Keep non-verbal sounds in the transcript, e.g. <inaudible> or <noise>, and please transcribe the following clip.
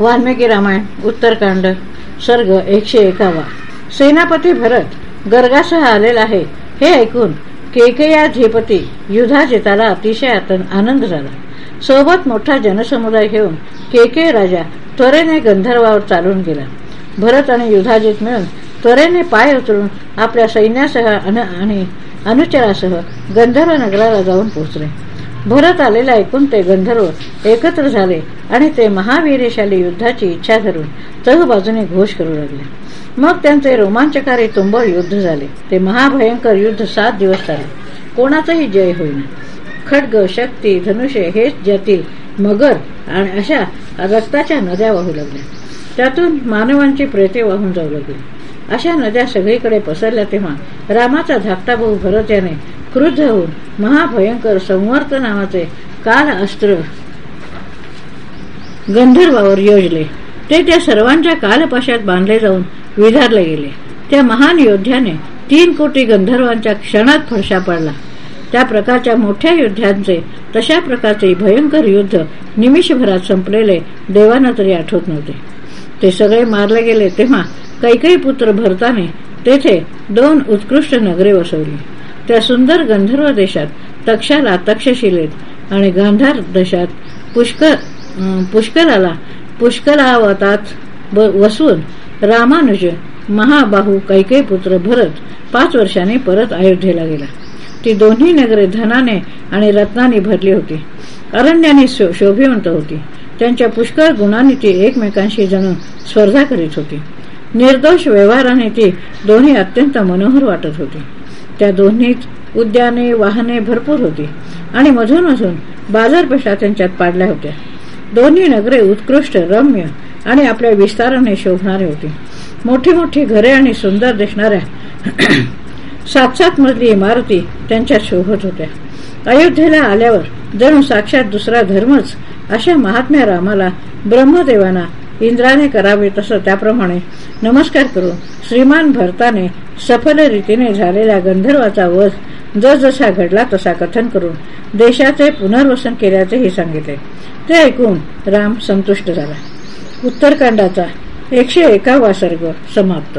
वाल्मिकी रामायण उत्तरकांड सर्ग एकशे एकावा. सेनापती भरत गर्गासह आलेला आहे. हे ऐकून केकया झेपती युधाजिताला अतिशय आनंद झाला. सोबत मोठा जनसमुदाय घेऊन केके राजा त्वरेने गंधर्वावर चालून गेला. भरत आणि युधाजित मिळून त्वरेने पाय उचलून आपल्या सैन्यासह आणि अनुचरासह गंधर्व नगराला जाऊन पोहोचले. भरत आलेला ऐकून ते गंधर्व एकत्र झाले आणि ते महावीरशाली युद्धाची इच्छा धरून तह बाजूने घोष करू लागले. मग त्यांचे रोमांचकारी तुंबळ युद्ध झाले. ते महाभयंकर युद्ध सात दिवस चालले कोणाचाही जय होईना. खड्ग शक्ती धनुष्य हेच ज्यातील मगर आणि अशा रक्ताच्या नद्या वाहू लागल्या. त्यातून मानवांची प्रेते वाहून जाऊ लागली. अशा नद्या सगळीकडे पसरल्या तेव्हा रामाचा धाकटा भाऊ भरत याने क्रुद्ध होऊन महाभयंकर संवर्त नावाचे काल अस्त्र गंधर्वावर योजले. ते त्या सर्वांच्या कालपाशात बांधले जाऊन विधारले गेले. त्या महान योद्ध्याने तीन कोटी गंधर्वांच्या क्षणात फडशा पडला. त्या प्रकारच्या मोठ्या युद्धांचे तशा प्रकारचे भयंकर युद्ध निमिषभरात संपलेले देवांना तरी आठवत नव्हते. ते सगळे मारले गेले तेव्हा कैकई पुत्र भरताने तेथे दोन उत्कृष्ट नगरे वसवली. त्या सुंदर गंधर्व देशात तक्षाला तक्षशिलेत आणि गांधार देशात पुष्कर पुष्कराला पुष्करावतात वसून रामानुज महाबाहू कैके पुत्र भरत पाच वर्षांनी परत अयोध्येला गेला. ती दोन्ही नगरे धनाने आणि रत्नाने भरली होती. अरण्याने शोभिवंत होती. त्यांच्या पुष्कळ गुणांनी ती एकमेकांशी जणू स्पर्धा करीत होती. निर्दोष व्यवहाराने ती दोन्ही अत्यंत मनोहर वाटत होती. त्या दोन्हीत उद्याने वाहने भरपूर होती. आणि मधून मधून बाजारपेठा त्यांच्यात पाडल्या होत्या. दोन्ही नगरे उत्कृष्ट रम्य आणि आपल्या विस्ताराने शोभणारे होते. मोठी मोठी घरे आणि सुंदर दिसणाऱ्या <clears throat> सात सात मजली इमारती त्यांच्यात शोभत होत्या. अयोध्येला आल्यावर जणू साक्षात दुसरा धर्मच अशा महात्म्या रामाला ब्रह्मदेवाना इंद्राने करावे तसं त्याप्रमाणे नमस्कार करून श्रीमान भरताने सफल रीतीने झालेला गंधर्वाचा वध जसजसा घडला तसा कथन करून देशाचे पुनर्वसन केल्याचेही सांगितले. ते ऐकून राम संतुष्ट झाला. उत्तरकांडाचा एकशे एकावा सर्ग समाप्त.